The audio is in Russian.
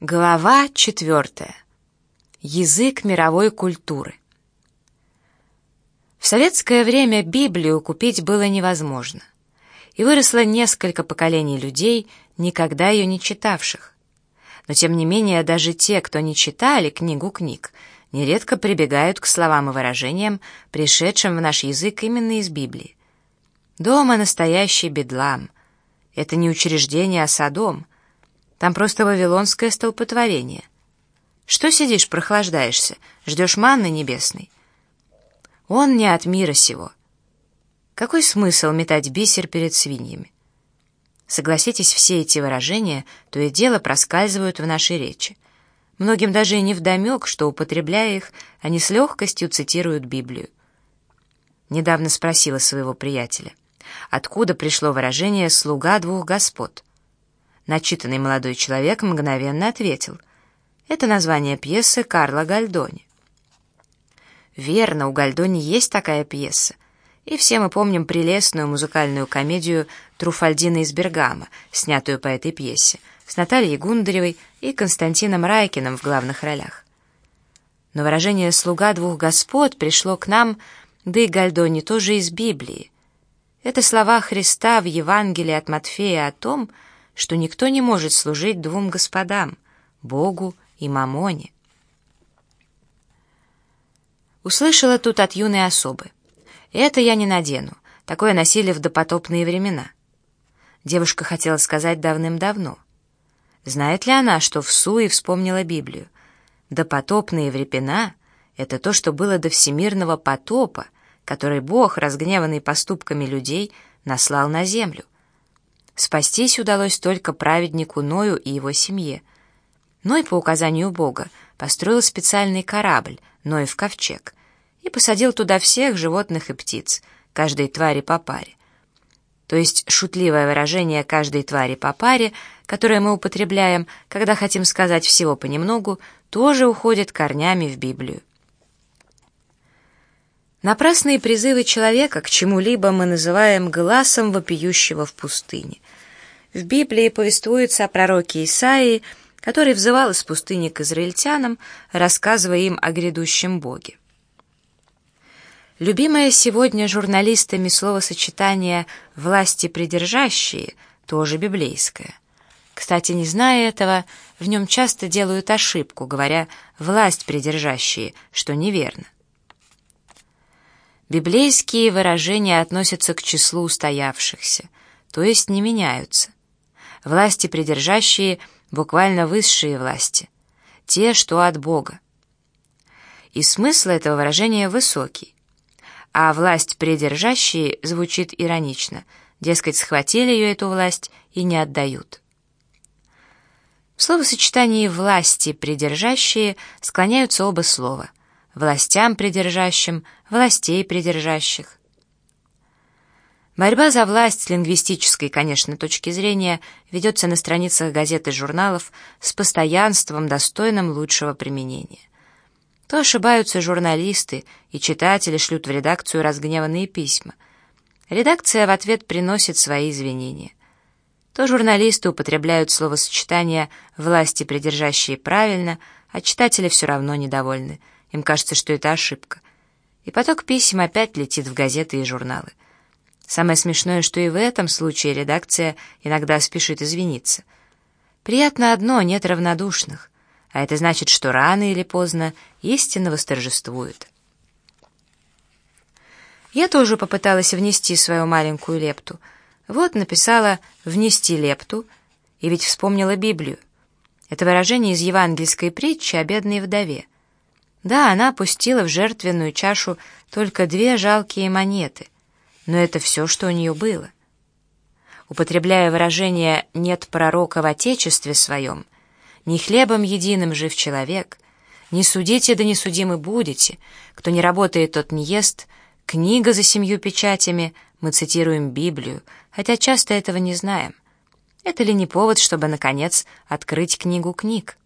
Глава четвертая. Язык мировой культуры. В советское время Библию купить было невозможно, и выросло несколько поколений людей, никогда ее не читавших. Но тем не менее даже те, кто не читали книгу книг, нередко прибегают к словам и выражениям, пришедшим в наш язык именно из Библии. Дома настоящий бедлам. Это не учреждение, а садом — там просто вавилонское столпотворение. Что сидишь, прохлаждаешься, ждешь манны небесной? Он не от мира сего. Какой смысл метать бисер перед свиньями? Согласитесь, все эти выражения то и дело проскальзывают в нашей речи. Многим даже и не вдомек, что, употребляя их, они с легкостью цитируют Библию. Недавно спросила своего приятеля, откуда пришло выражение «слуга двух господ». Начитанный молодой человек мгновенно ответил. Это название пьесы Карла Гальдони. Верно, у Гальдони есть такая пьеса. И все мы помним прелестную музыкальную комедию «Труфальдина из Бергама», снятую по этой пьесе, с Натальей Гундаревой и Константином Райкиным в главных ролях. Но выражение «слуга двух господ» пришло к нам, да и Гальдони тоже из Библии. Это слова Христа в Евангелии от Матфея о том, что что никто не может служить двум господам, Богу и Мамоне. Услышала тут от юной особы. «Это я не надену. Такое носили в допотопные времена». Девушка хотела сказать давным-давно. Знает ли она, что в Суе вспомнила Библию? Допотопные времена — это то, что было до всемирного потопа, который Бог, разгневанный поступками людей, наслал на землю. Спастись удалось только праведнику Ною и его семье. Ной по указанию Бога построил специальный корабль, Ноев ковчег, и посадил туда всех животных и птиц, каждой твари по паре. То есть шутливое выражение «каждой твари по паре», которое мы употребляем, когда хотим сказать всего понемногу, тоже уходит корнями в Библию. Напрасные призывы человека к чему-либо мы называем глазом вопиющего в пустыне. В Библии повествуется о пророке Исаии, который взывал из пустыни к израильтянам, рассказывая им о грядущем Боге. Любимое сегодня журналистами словосочетание «власти придержащие» тоже библейское. Кстати, не зная этого, в нем часто делают ошибку, говоря «власть придержащие», что неверно. Библейские выражения относятся к числу устоявшихся, то есть не меняются. Власти придержащие буквально высшие власти, те, что от Бога. И смысл этого выражения высокий. А власть придержащие звучит иронично, дескать, схватили ее эту власть и не отдают. В словосочетании «власти придержащие» склоняются оба слова – властям придержащим, властей придержащих. Борьба за власть с лингвистической, конечно, точки зрения ведется на страницах газет и журналов с постоянством, достойным лучшего применения. То ошибаются журналисты, и читатели шлют в редакцию разгневанные письма. Редакция в ответ приносит свои извинения. То журналисты употребляют словосочетание «власти придержащие» правильно, а читатели все равно недовольны – им кажется, что это ошибка. И поток писем опять летит в газеты и журналы. Самое смешное, что и в этом случае редакция иногда спешит извиниться. Приятно одно, нет равнодушных. А это значит, что рано или поздно истина восторжествует. Я тоже попыталась внести свою маленькую лепту. Вот написала «внести лепту», и ведь вспомнила Библию. Это выражение из евангельской притчи о бедной вдове. Да, она опустила в жертвенную чашу только две жалкие монеты, но это все, что у нее было. Употребляя выражение «нет пророка в Отечестве своем», «не хлебом единым жив человек», «не судите, да не судимы будете», «кто не работает, тот не ест», «книга за семью печатями», мы цитируем Библию, хотя часто этого не знаем. Это ли не повод, чтобы, наконец, открыть книгу книг?